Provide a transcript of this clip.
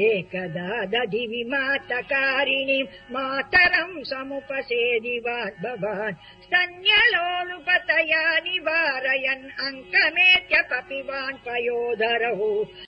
एकदा दधि विमातकारिणि मातरम् समुपसेदि भवान्। स्तन्यलोलुपतया निवारयन् अङ्कमेत्य पपिवान् पयोधरौ